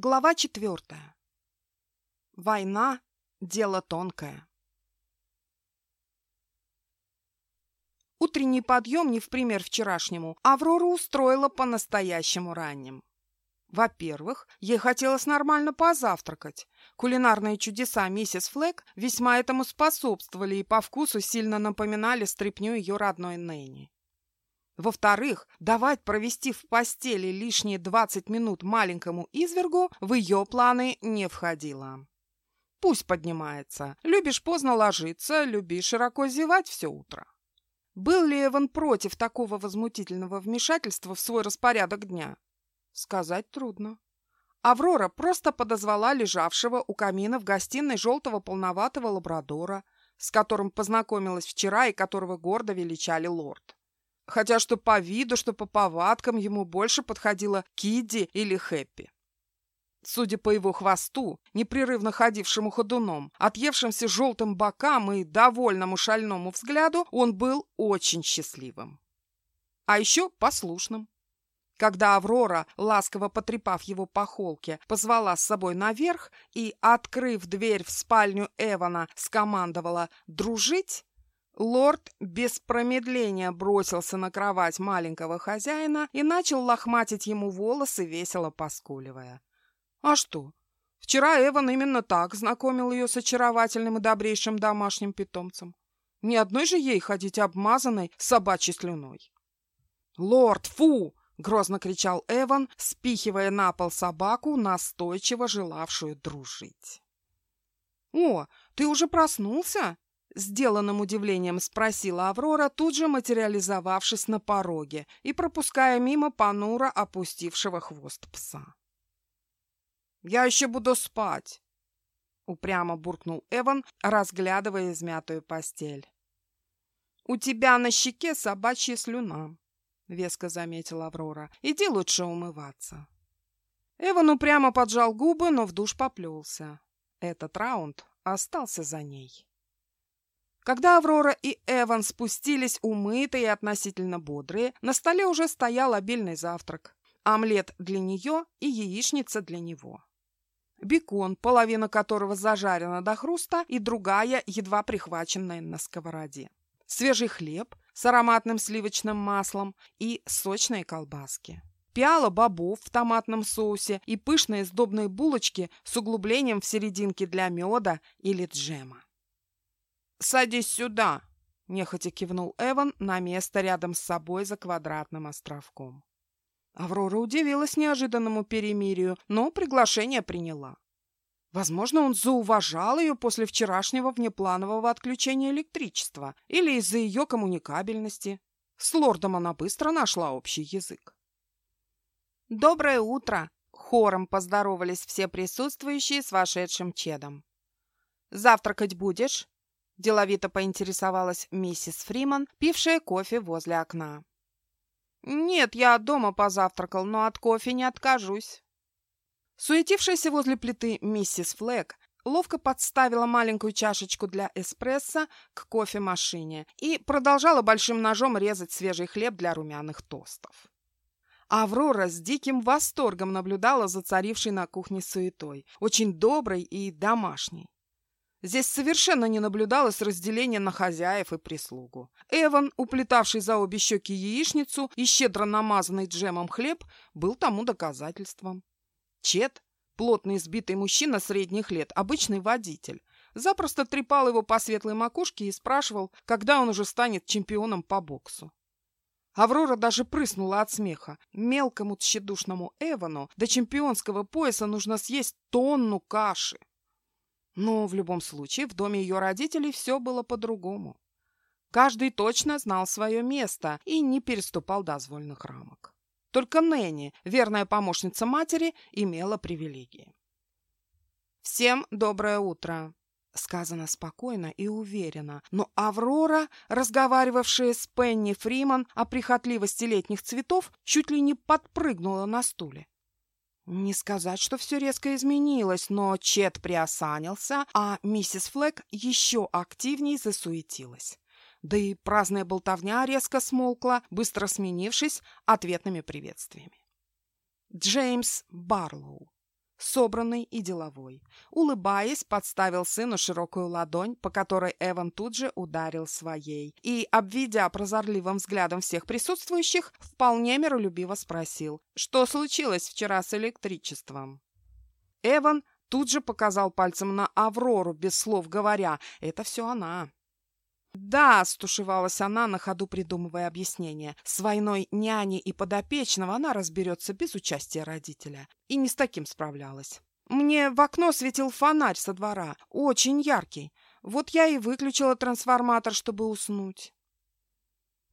Глава четвертая. Война – дело тонкое. Утренний подъем, не в пример вчерашнему, Аврора устроила по-настоящему ранним. Во-первых, ей хотелось нормально позавтракать. Кулинарные чудеса миссис Флэк весьма этому способствовали и по вкусу сильно напоминали стряпню ее родной Нэнни. Во-вторых, давать провести в постели лишние 20 минут маленькому извергу в ее планы не входило. Пусть поднимается. Любишь поздно ложиться, любишь широко зевать все утро. Был ли Эван против такого возмутительного вмешательства в свой распорядок дня? Сказать трудно. Аврора просто подозвала лежавшего у камина в гостиной желтого полноватого лабрадора, с которым познакомилась вчера и которого гордо величали лорд хотя что по виду, что по повадкам ему больше подходила Кидди или Хэппи. Судя по его хвосту, непрерывно ходившему ходуном, отъевшимся желтым бокам и довольному шальному взгляду, он был очень счастливым. А еще послушным. Когда Аврора, ласково потрепав его по холке, позвала с собой наверх и, открыв дверь в спальню Эвана, скомандовала «дружить», Лорд без промедления бросился на кровать маленького хозяина и начал лохматить ему волосы, весело поскуливая. А что? Вчера Эван именно так знакомил ее с очаровательным и добрейшим домашним питомцем. Ни одной же ей ходить обмазанной собачьей слюной. «Лорд, фу!» — грозно кричал Эван, спихивая на пол собаку, настойчиво желавшую дружить. «О, ты уже проснулся?» Сделанным удивлением спросила Аврора, тут же материализовавшись на пороге и пропуская мимо понуро опустившего хвост пса. «Я еще буду спать!» — упрямо буркнул Эван, разглядывая измятую постель. «У тебя на щеке собачья слюна», — веско заметила Аврора. «Иди лучше умываться». Эван упрямо поджал губы, но в душ поплелся. Этот раунд остался за ней. Когда Аврора и Эван спустились умытые и относительно бодрые, на столе уже стоял обильный завтрак. Омлет для нее и яичница для него. Бекон, половина которого зажарена до хруста, и другая, едва прихваченная на сковороде. Свежий хлеб с ароматным сливочным маслом и сочные колбаски. Пиала бобов в томатном соусе и пышные сдобные булочки с углублением в серединке для меда или джема. «Садись сюда!» — нехотя кивнул Эван на место рядом с собой за квадратным островком. Аврора удивилась неожиданному перемирию, но приглашение приняла. Возможно, он зауважал ее после вчерашнего внепланового отключения электричества или из-за ее коммуникабельности. С лордом она быстро нашла общий язык. «Доброе утро!» — хором поздоровались все присутствующие с вошедшим Чедом. «Завтракать будешь?» Деловито поинтересовалась миссис Фриман, пившая кофе возле окна. «Нет, я дома позавтракал, но от кофе не откажусь». Суетившаяся возле плиты миссис Флэг ловко подставила маленькую чашечку для эспрессо к кофемашине и продолжала большим ножом резать свежий хлеб для румяных тостов. Аврора с диким восторгом наблюдала за царившей на кухне суетой, очень доброй и домашней. Здесь совершенно не наблюдалось разделения на хозяев и прислугу. Эван, уплетавший за обе щеки яичницу и щедро намазанный джемом хлеб, был тому доказательством. Чет, плотный избитый мужчина средних лет, обычный водитель, запросто трепал его по светлой макушке и спрашивал, когда он уже станет чемпионом по боксу. Аврора даже прыснула от смеха. Мелкому тщедушному Эвану до чемпионского пояса нужно съесть тонну каши. Но в любом случае в доме ее родителей все было по-другому. Каждый точно знал свое место и не переступал дозвольных рамок. Только Нэнни, верная помощница матери, имела привилегии. «Всем доброе утро!» Сказано спокойно и уверенно, но Аврора, разговаривавшая с Пенни Фриман о прихотливости летних цветов, чуть ли не подпрыгнула на стуле. Не сказать, что все резко изменилось, но Чет приосанился, а миссис Флэк еще активнее засуетилась. Да и праздная болтовня резко смолкла, быстро сменившись ответными приветствиями. Джеймс Барлоу. Собранный и деловой. Улыбаясь, подставил сыну широкую ладонь, по которой Эван тут же ударил своей. И, обведя прозорливым взглядом всех присутствующих, вполне миролюбиво спросил, что случилось вчера с электричеством. Эван тут же показал пальцем на Аврору, без слов говоря, это все она. «Да», — стушевалась она, на ходу придумывая объяснение. «С войной няни и подопечного она разберется без участия родителя. И не с таким справлялась. Мне в окно светил фонарь со двора, очень яркий. Вот я и выключила трансформатор, чтобы уснуть».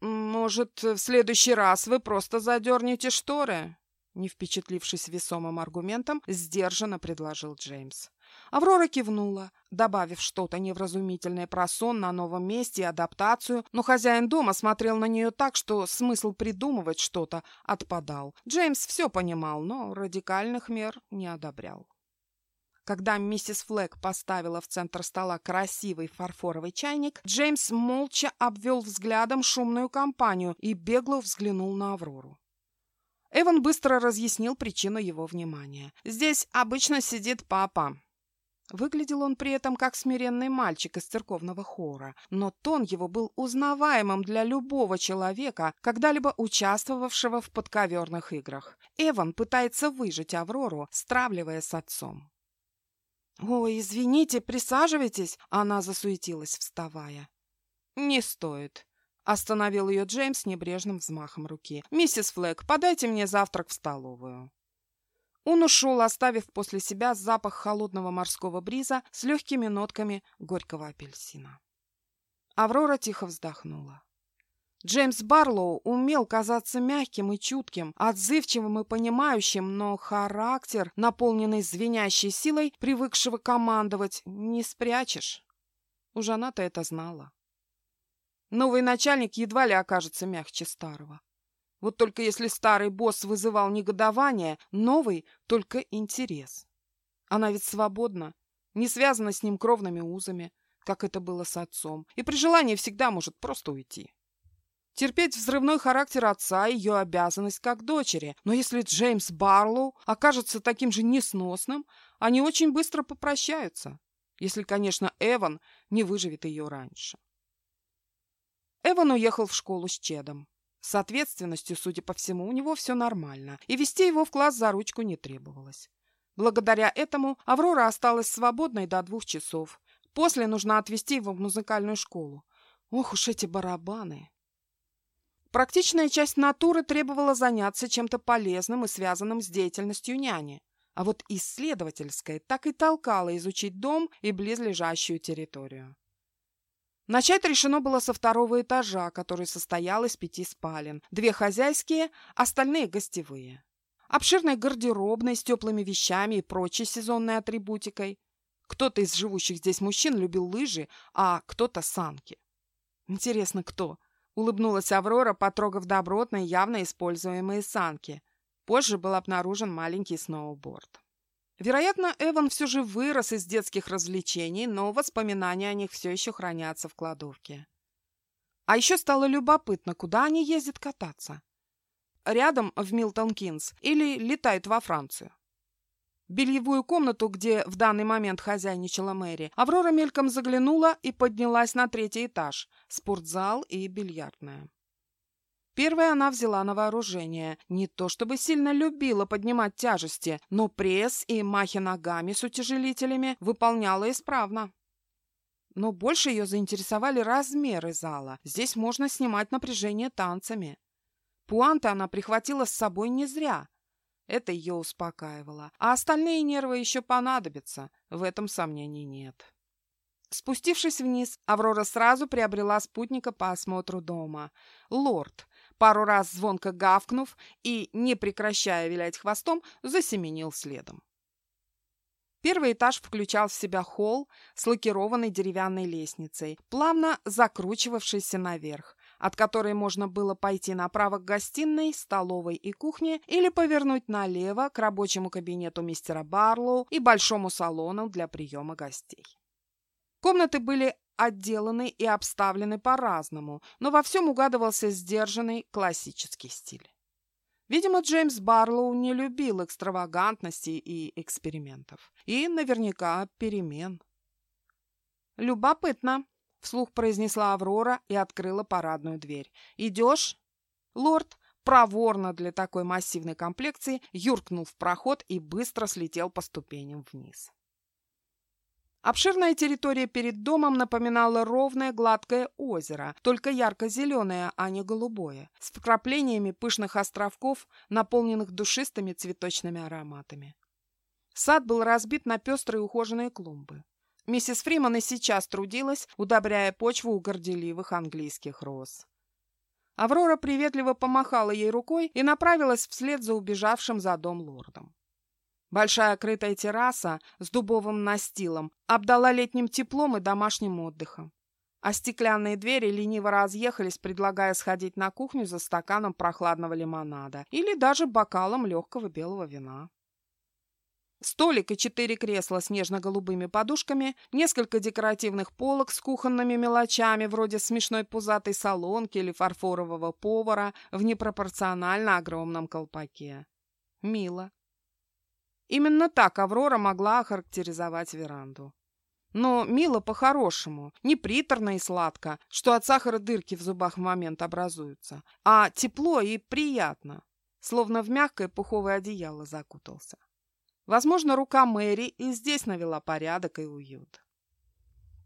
«Может, в следующий раз вы просто задернете шторы?» Не впечатлившись весомым аргументом, сдержанно предложил Джеймс. Аврора кивнула, добавив что-то невразумительное про сон на новом месте и адаптацию, но хозяин дома смотрел на нее так, что смысл придумывать что-то отпадал. Джеймс все понимал, но радикальных мер не одобрял. Когда миссис Флэг поставила в центр стола красивый фарфоровый чайник, Джеймс молча обвел взглядом шумную компанию и бегло взглянул на Аврору. Эван быстро разъяснил причину его внимания. «Здесь обычно сидит папа». Выглядел он при этом как смиренный мальчик из церковного хора, но тон его был узнаваемым для любого человека, когда-либо участвовавшего в подковерных играх. Эван пытается выжить Аврору, стравливая с отцом. «Ой, извините, присаживайтесь!» — она засуетилась, вставая. «Не стоит. Остановил ее Джеймс небрежным взмахом руки. «Миссис Флэг, подайте мне завтрак в столовую». Он ушел, оставив после себя запах холодного морского бриза с легкими нотками горького апельсина. Аврора тихо вздохнула. Джеймс Барлоу умел казаться мягким и чутким, отзывчивым и понимающим, но характер, наполненный звенящей силой, привыкшего командовать, не спрячешь. Уж она-то это знала. Новый начальник едва ли окажется мягче старого. Вот только если старый босс вызывал негодование, новый — только интерес. Она ведь свободна, не связана с ним кровными узами, как это было с отцом, и при желании всегда может просто уйти. Терпеть взрывной характер отца — ее обязанность как дочери, но если Джеймс Барлоу окажется таким же несносным, они очень быстро попрощаются, если, конечно, Эван не выживет ее раньше. Эван уехал в школу с Чедом. С ответственностью, судя по всему, у него все нормально, и вести его в класс за ручку не требовалось. Благодаря этому Аврора осталась свободной до двух часов. После нужно отвезти его в музыкальную школу. Ох уж эти барабаны! Практичная часть натуры требовала заняться чем-то полезным и связанным с деятельностью няни. А вот исследовательская так и толкала изучить дом и близлежащую территорию. Начать решено было со второго этажа, который состоял из пяти спален. Две хозяйские, остальные гостевые. Обширной гардеробной с теплыми вещами и прочей сезонной атрибутикой. Кто-то из живущих здесь мужчин любил лыжи, а кто-то санки. Интересно, кто? Улыбнулась Аврора, потрогав добротные, явно используемые санки. Позже был обнаружен маленький сноуборд. Вероятно, Эван все же вырос из детских развлечений, но воспоминания о них все еще хранятся в кладовке. А еще стало любопытно, куда они ездят кататься. Рядом в Милтон-Кинс или летают во Францию. бельевую комнату, где в данный момент хозяйничала Мэри, Аврора мельком заглянула и поднялась на третий этаж – спортзал и бильярдная. Первое она взяла на вооружение. Не то чтобы сильно любила поднимать тяжести, но пресс и махи ногами с утяжелителями выполняла исправно. Но больше ее заинтересовали размеры зала. Здесь можно снимать напряжение танцами. Пуанты она прихватила с собой не зря. Это ее успокаивало. А остальные нервы еще понадобятся. В этом сомнений нет. Спустившись вниз, Аврора сразу приобрела спутника по осмотру дома. Лорд, пару раз звонко гавкнув и, не прекращая вилять хвостом, засеменил следом. Первый этаж включал в себя холл с лакированной деревянной лестницей, плавно закручивавшейся наверх, от которой можно было пойти направо к гостиной, столовой и кухне или повернуть налево к рабочему кабинету мистера Барлоу и большому салону для приема гостей. Комнаты были отделаны и обставлены по-разному, но во всем угадывался сдержанный классический стиль. Видимо, Джеймс Барлоу не любил экстравагантности и экспериментов. И наверняка перемен. «Любопытно», — вслух произнесла Аврора и открыла парадную дверь. «Идешь?» Лорд, проворно для такой массивной комплекции, юркнул в проход и быстро слетел по ступеням вниз. Обширная территория перед домом напоминала ровное гладкое озеро, только ярко-зеленое, а не голубое, с вкраплениями пышных островков, наполненных душистыми цветочными ароматами. Сад был разбит на пестрые ухоженные клумбы. Миссис Фриман и сейчас трудилась, удобряя почву у горделивых английских роз. Аврора приветливо помахала ей рукой и направилась вслед за убежавшим за дом лордом. Большая крытая терраса с дубовым настилом обдала летним теплом и домашним отдыхом. А стеклянные двери лениво разъехались, предлагая сходить на кухню за стаканом прохладного лимонада или даже бокалом легкого белого вина. Столик и четыре кресла с нежно-голубыми подушками, несколько декоративных полок с кухонными мелочами, вроде смешной пузатой солонки или фарфорового повара в непропорционально огромном колпаке. Мило. Именно так Аврора могла охарактеризовать веранду. Но мило по-хорошему, не приторно и сладко, что от сахара дырки в зубах в момент образуются, а тепло и приятно, словно в мягкое пуховое одеяло закутался. Возможно, рука Мэри и здесь навела порядок и уют.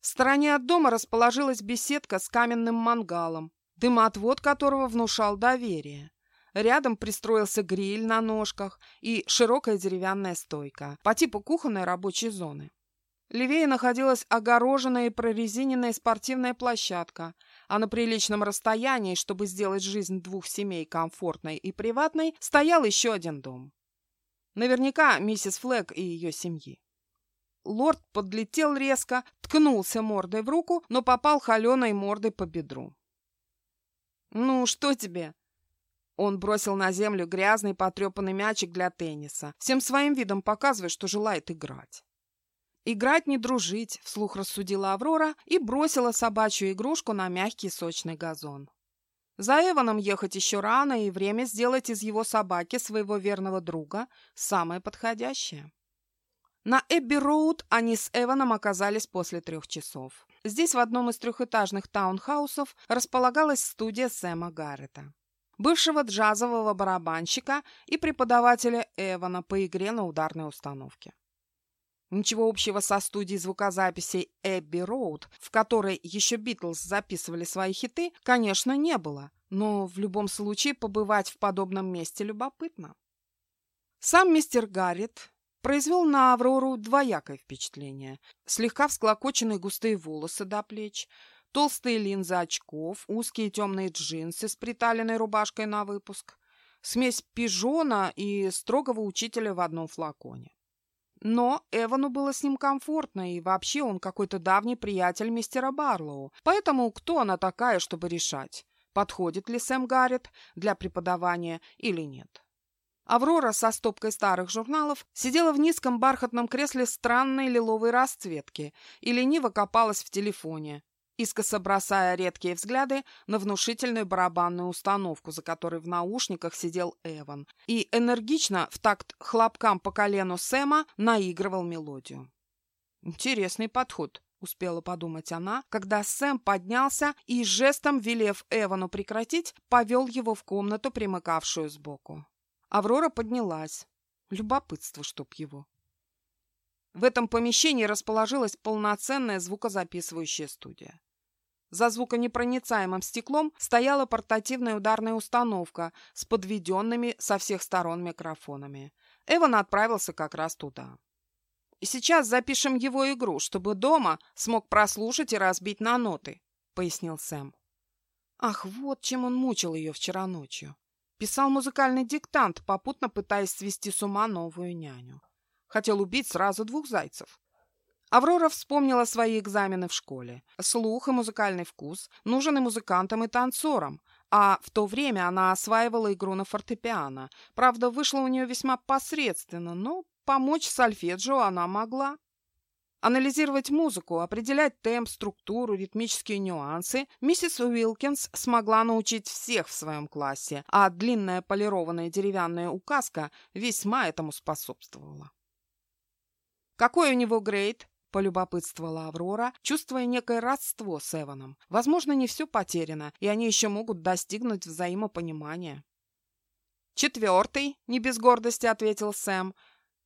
В стороне от дома расположилась беседка с каменным мангалом, дымоотвод которого внушал доверие. Рядом пристроился гриль на ножках и широкая деревянная стойка по типу кухонной рабочей зоны. Левее находилась огороженная и прорезиненная спортивная площадка, а на приличном расстоянии, чтобы сделать жизнь двух семей комфортной и приватной, стоял еще один дом. Наверняка миссис Флэг и ее семьи. Лорд подлетел резко, ткнулся мордой в руку, но попал холеной мордой по бедру. «Ну, что тебе?» Он бросил на землю грязный потрепанный мячик для тенниса, всем своим видом показывая, что желает играть. «Играть не дружить», — вслух рассудила Аврора и бросила собачью игрушку на мягкий сочный газон. За Эваном ехать еще рано, и время сделать из его собаки своего верного друга самое подходящее. На Эбби-Роуд они с Эваном оказались после трех часов. Здесь в одном из трехэтажных таунхаусов располагалась студия Сэма Гаррета бывшего джазового барабанщика и преподавателя Эвана по игре на ударной установке. Ничего общего со студией звукозаписи Эбби Роуд, в которой еще Битлз записывали свои хиты, конечно, не было, но в любом случае побывать в подобном месте любопытно. Сам мистер Гаррет произвел на Аврору двоякое впечатление. Слегка всклокоченные густые волосы до плеч – толстые линзы очков, узкие темные джинсы с приталенной рубашкой на выпуск, смесь пижона и строгого учителя в одном флаконе. Но Эвану было с ним комфортно, и вообще он какой-то давний приятель мистера Барлоу. Поэтому кто она такая, чтобы решать, подходит ли Сэм Гаррет для преподавания или нет? Аврора со стопкой старых журналов сидела в низком бархатном кресле странной лиловой расцветки и лениво копалась в телефоне, искоса бросая редкие взгляды на внушительную барабанную установку, за которой в наушниках сидел Эван, и энергично в такт хлопкам по колену Сэма наигрывал мелодию. «Интересный подход», — успела подумать она, когда Сэм поднялся и, жестом велев Эвану прекратить, повел его в комнату, примыкавшую сбоку. Аврора поднялась. Любопытство, чтоб его. В этом помещении расположилась полноценная звукозаписывающая студия. За звуконепроницаемым стеклом стояла портативная ударная установка с подведенными со всех сторон микрофонами. Эван отправился как раз туда. Сейчас запишем его игру, чтобы дома смог прослушать и разбить на ноты», — пояснил Сэм. Ах, вот чем он мучил ее вчера ночью. Писал музыкальный диктант, попутно пытаясь свести с ума новую няню. Хотел убить сразу двух зайцев. Аврора вспомнила свои экзамены в школе. Слух и музыкальный вкус нужен и музыкантам, и танцорам. А в то время она осваивала игру на фортепиано. Правда, вышло у нее весьма посредственно, но помочь сольфеджио она могла. Анализировать музыку, определять темп, структуру, ритмические нюансы миссис Уилкинс смогла научить всех в своем классе, а длинная полированная деревянная указка весьма этому способствовала. «Какой у него грейд?» — полюбопытствовала Аврора, чувствуя некое родство с Эваном. Возможно, не все потеряно, и они еще могут достигнуть взаимопонимания. «Четвертый», — не без гордости ответил Сэм.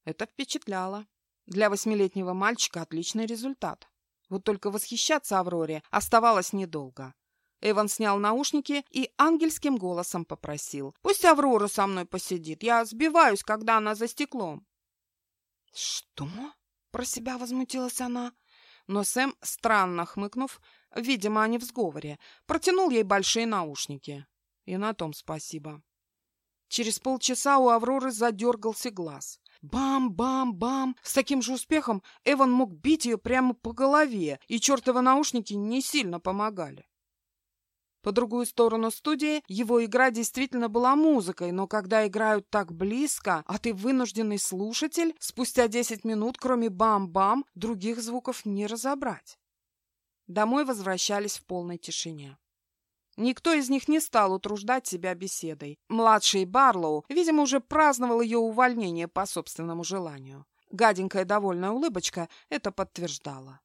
Это впечатляло. Для восьмилетнего мальчика отличный результат. Вот только восхищаться Авроре оставалось недолго. Эван снял наушники и ангельским голосом попросил. «Пусть Аврора со мной посидит. Я сбиваюсь, когда она за стеклом». «Что?» Про себя возмутилась она. Но Сэм, странно хмыкнув, видимо, они в сговоре, протянул ей большие наушники. И на том спасибо. Через полчаса у Авроры задергался глаз. Бам-бам-бам! С таким же успехом Эван мог бить ее прямо по голове, и чертовы наушники не сильно помогали. По другую сторону студии его игра действительно была музыкой, но когда играют так близко, а ты вынужденный слушатель, спустя 10 минут, кроме бам-бам, других звуков не разобрать. Домой возвращались в полной тишине. Никто из них не стал утруждать себя беседой. Младший Барлоу, видимо, уже праздновал ее увольнение по собственному желанию. Гаденькая довольная улыбочка это подтверждала.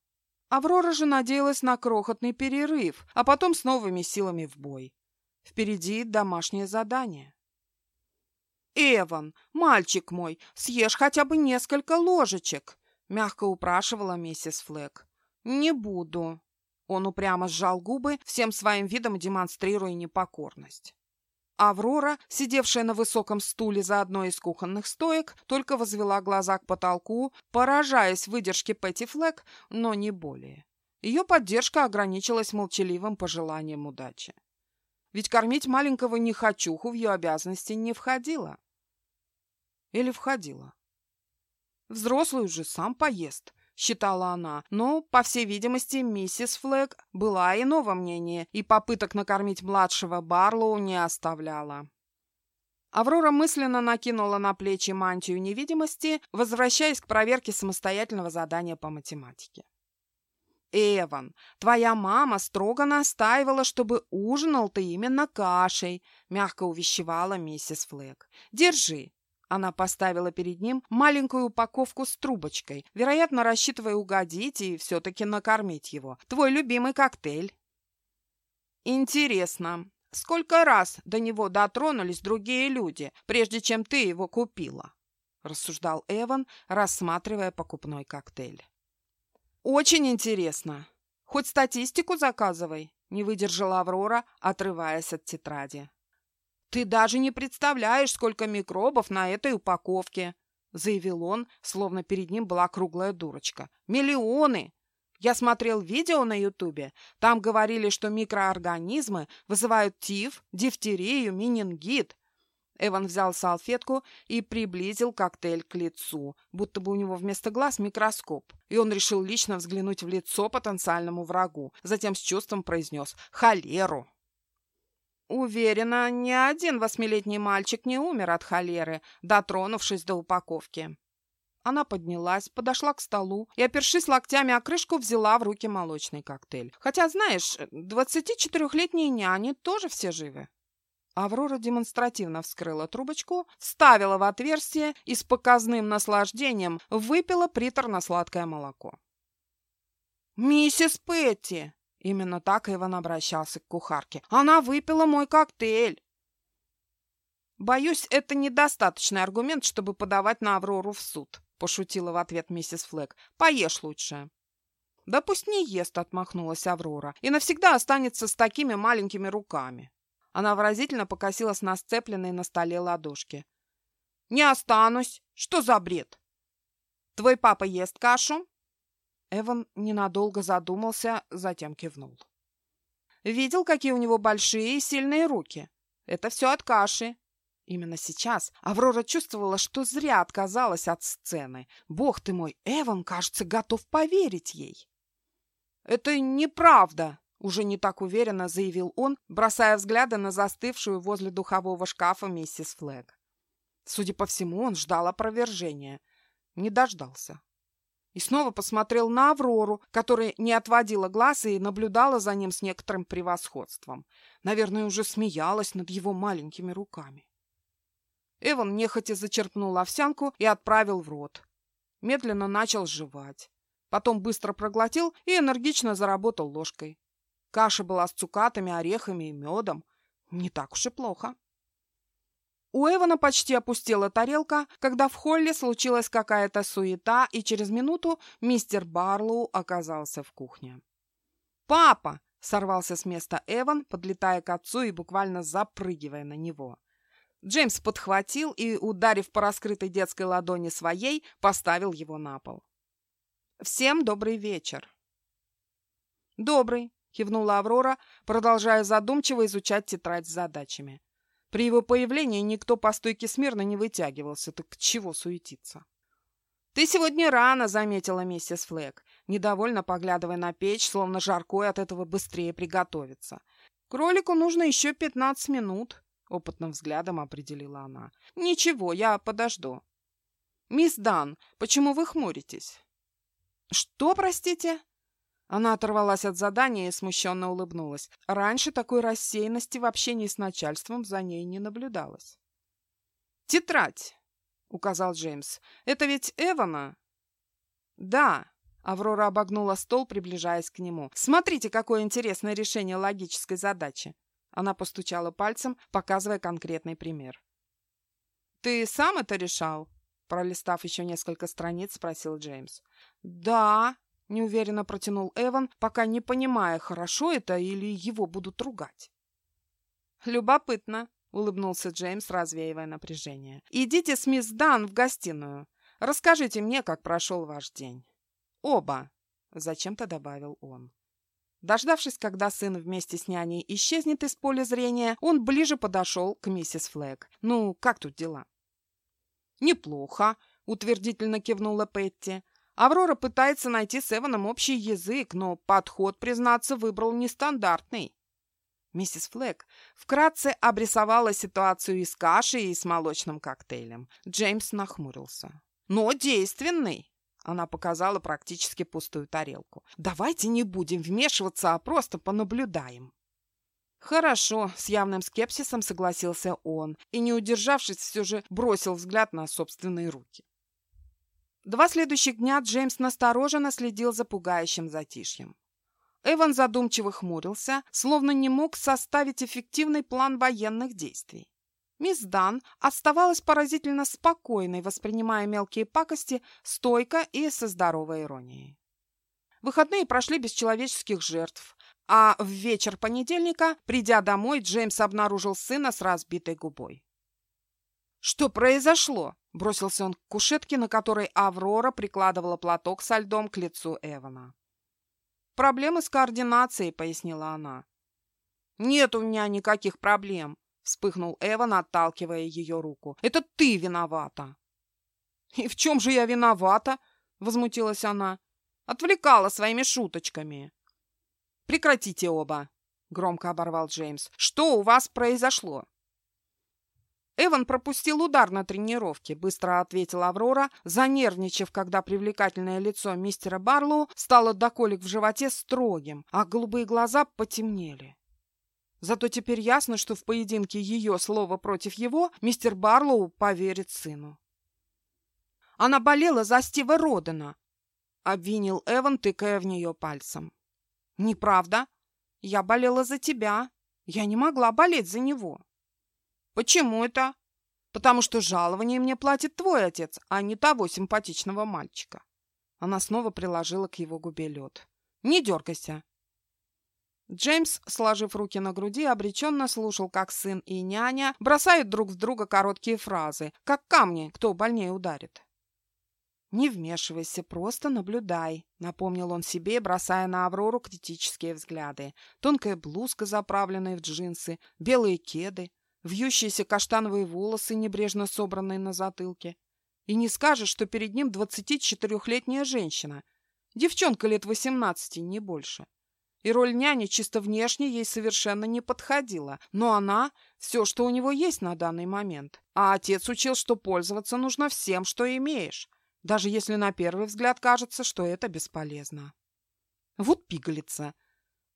Аврора же надеялась на крохотный перерыв, а потом с новыми силами в бой. Впереди домашнее задание. «Эван, мальчик мой, съешь хотя бы несколько ложечек», — мягко упрашивала миссис Флэк. «Не буду». Он упрямо сжал губы, всем своим видом демонстрируя непокорность. Аврора, сидевшая на высоком стуле за одной из кухонных стоек, только возвела глаза к потолку, поражаясь выдержке Петти Флэк, но не более. Ее поддержка ограничилась молчаливым пожеланием удачи. Ведь кормить маленького нехочуху в ее обязанности не входило. Или входило? Взрослый уже сам поест, считала она, но, по всей видимости, миссис Флэг была иного мнения и попыток накормить младшего Барлоу не оставляла. Аврора мысленно накинула на плечи мантию невидимости, возвращаясь к проверке самостоятельного задания по математике. «Эван, твоя мама строго настаивала, чтобы ужинал ты именно кашей», — мягко увещевала миссис Флэг. «Держи, она поставила перед ним маленькую упаковку с трубочкой, вероятно, рассчитывая угодить и все-таки накормить его. Твой любимый коктейль. Интересно, сколько раз до него дотронулись другие люди, прежде чем ты его купила? Рассуждал Эван, рассматривая покупной коктейль. Очень интересно. Хоть статистику заказывай, не выдержала Аврора, отрываясь от тетради. «Ты даже не представляешь, сколько микробов на этой упаковке!» — заявил он, словно перед ним была круглая дурочка. «Миллионы! Я смотрел видео на Ютубе. Там говорили, что микроорганизмы вызывают тиф, дифтерию, менингит. Эван взял салфетку и приблизил коктейль к лицу, будто бы у него вместо глаз микроскоп. И он решил лично взглянуть в лицо потенциальному врагу. Затем с чувством произнес «Холеру». Уверена, ни один восьмилетний мальчик не умер от холеры, дотронувшись до упаковки. Она поднялась, подошла к столу и, опершись локтями о крышку, взяла в руки молочный коктейль. Хотя, знаешь, двадцати четырехлетние няни тоже все живы. Аврора демонстративно вскрыла трубочку, вставила в отверстие и с показным наслаждением выпила приторно-сладкое молоко. «Миссис Петти!» Именно так Иван обращался к кухарке. «Она выпила мой коктейль!» «Боюсь, это недостаточный аргумент, чтобы подавать на Аврору в суд», — пошутила в ответ миссис Флэг. «Поешь лучше». «Да пусть не ест», — отмахнулась Аврора, «и навсегда останется с такими маленькими руками». Она выразительно покосилась на сцепленные на столе ладошки. «Не останусь! Что за бред?» «Твой папа ест кашу?» Эван ненадолго задумался, затем кивнул. Видел, какие у него большие и сильные руки? Это все от каши. Именно сейчас Аврора чувствовала, что зря отказалась от сцены. Бог ты мой, Эван, кажется, готов поверить ей. «Это неправда!» — уже не так уверенно заявил он, бросая взгляды на застывшую возле духового шкафа миссис Флэг. Судя по всему, он ждал опровержения. Не дождался. И снова посмотрел на Аврору, которая не отводила глаз и наблюдала за ним с некоторым превосходством. Наверное, уже смеялась над его маленькими руками. Эван нехотя зачерпнул овсянку и отправил в рот. Медленно начал жевать. Потом быстро проглотил и энергично заработал ложкой. Каша была с цукатами, орехами и медом. Не так уж и плохо. У Эвана почти опустела тарелка, когда в холле случилась какая-то суета, и через минуту мистер Барлоу оказался в кухне. «Папа!» — сорвался с места Эван, подлетая к отцу и буквально запрыгивая на него. Джеймс подхватил и, ударив по раскрытой детской ладони своей, поставил его на пол. «Всем добрый вечер!» «Добрый!» — кивнула Аврора, продолжая задумчиво изучать тетрадь с задачами. При его появлении никто по стойке смирно не вытягивался, так чего суетиться? «Ты сегодня рано», — заметила миссис Флэг, недовольно поглядывая на печь, словно жаркой от этого быстрее приготовиться. «Кролику нужно еще пятнадцать минут», — опытным взглядом определила она. «Ничего, я подожду». «Мисс Дан, почему вы хмуритесь?» «Что, простите?» Она оторвалась от задания и смущенно улыбнулась. Раньше такой рассеянности в общении с начальством за ней не наблюдалось. «Тетрадь!» — указал Джеймс. «Это ведь Эвана?» «Да!» — Аврора обогнула стол, приближаясь к нему. «Смотрите, какое интересное решение логической задачи!» Она постучала пальцем, показывая конкретный пример. «Ты сам это решал?» Пролистав еще несколько страниц, спросил Джеймс. «Да», Неуверенно протянул Эван, пока не понимая, хорошо это или его будут ругать. «Любопытно», — улыбнулся Джеймс, развеивая напряжение. «Идите с мисс Дан в гостиную. Расскажите мне, как прошел ваш день». «Оба», — зачем-то добавил он. Дождавшись, когда сын вместе с няней исчезнет из поля зрения, он ближе подошел к миссис Флэг. «Ну, как тут дела?» «Неплохо», — утвердительно кивнула Петти. Аврора пытается найти с Эваном общий язык, но подход, признаться, выбрал нестандартный. Миссис Флэк вкратце обрисовала ситуацию и с кашей, и с молочным коктейлем. Джеймс нахмурился. «Но действенный!» Она показала практически пустую тарелку. «Давайте не будем вмешиваться, а просто понаблюдаем». «Хорошо», — с явным скепсисом согласился он и, не удержавшись, все же бросил взгляд на собственные руки. Два следующих дня Джеймс настороженно следил за пугающим затишьем. Эван задумчиво хмурился, словно не мог составить эффективный план военных действий. Мисс Дан оставалась поразительно спокойной, воспринимая мелкие пакости стойко и со здоровой иронией. Выходные прошли без человеческих жертв, а в вечер понедельника, придя домой, Джеймс обнаружил сына с разбитой губой. «Что произошло?» – бросился он к кушетке, на которой Аврора прикладывала платок со льдом к лицу Эвана. «Проблемы с координацией», – пояснила она. «Нет у меня никаких проблем», – вспыхнул Эван, отталкивая ее руку. «Это ты виновата». «И в чем же я виновата?» – возмутилась она. «Отвлекала своими шуточками». «Прекратите оба», – громко оборвал Джеймс. «Что у вас произошло?» Эван пропустил удар на тренировке, быстро ответила Аврора, занервничав, когда привлекательное лицо мистера Барлоу стало до колик в животе строгим, а голубые глаза потемнели. Зато теперь ясно, что в поединке ее слова против его мистер Барлоу поверит сыну. Она болела за Стива Родена, обвинил Эван, тыкая в нее пальцем. Неправда. Я болела за тебя. Я не могла болеть за него. «Почему это?» «Потому что жалование мне платит твой отец, а не того симпатичного мальчика». Она снова приложила к его губе лед. «Не дергайся». Джеймс, сложив руки на груди, обреченно слушал, как сын и няня бросают друг в друга короткие фразы, как камни, кто больнее ударит. «Не вмешивайся, просто наблюдай», — напомнил он себе, бросая на Аврору критические взгляды. Тонкая блузка, заправленная в джинсы, белые кеды, вьющиеся каштановые волосы, небрежно собранные на затылке. И не скажешь, что перед ним 24-летняя женщина. Девчонка лет 18, не больше. И роль няни чисто внешне ей совершенно не подходила. Но она – все, что у него есть на данный момент. А отец учил, что пользоваться нужно всем, что имеешь. даже если на первый взгляд кажется, что это бесполезно. Вот пигалица.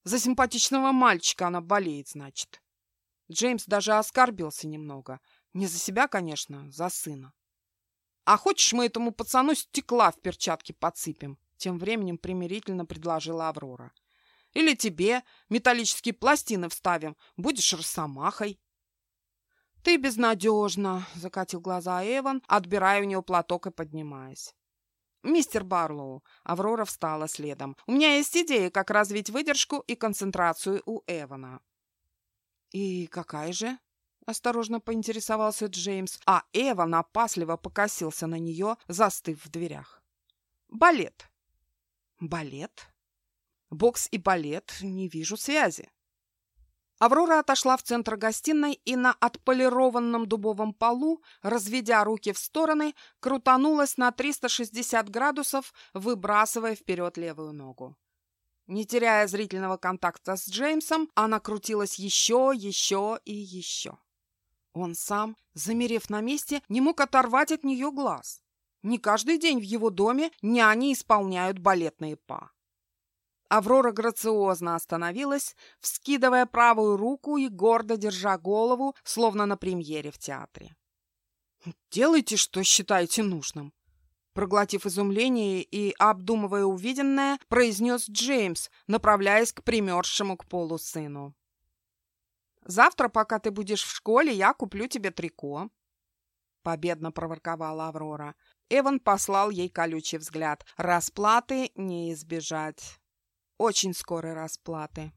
За симпатичного мальчика она болеет, значит. Джеймс даже оскорбился немного. Не за себя, конечно, за сына. «А хочешь, мы этому пацану стекла в перчатке подсыпем?» Тем временем примирительно предложила Аврора. «Или тебе металлические пластины вставим. Будешь росомахой». «Ты безнадежна», — закатил глаза Эван, отбирая у него платок и поднимаясь. «Мистер Барлоу», — Аврора встала следом, — «у меня есть идея, как развить выдержку и концентрацию у Эвана». «И какая же?» — осторожно поинтересовался Джеймс, а Эван опасливо покосился на нее, застыв в дверях. «Балет». «Балет?» «Бокс и балет. Не вижу связи». Аврора отошла в центр гостиной и на отполированном дубовом полу, разведя руки в стороны, крутанулась на 360 градусов, выбрасывая вперед левую ногу. Не теряя зрительного контакта с Джеймсом, она крутилась еще, еще и еще. Он сам, замерев на месте, не мог оторвать от нее глаз. Не каждый день в его доме няни исполняют балетные па. Аврора грациозно остановилась, вскидывая правую руку и гордо держа голову, словно на премьере в театре. «Делайте, что считаете нужным», Проглотив изумление и обдумывая увиденное, произнес Джеймс, направляясь к примерзшему к полу сыну. «Завтра, пока ты будешь в школе, я куплю тебе трико», — победно проворковала Аврора. Эван послал ей колючий взгляд. «Расплаты не избежать» очень скорой расплаты.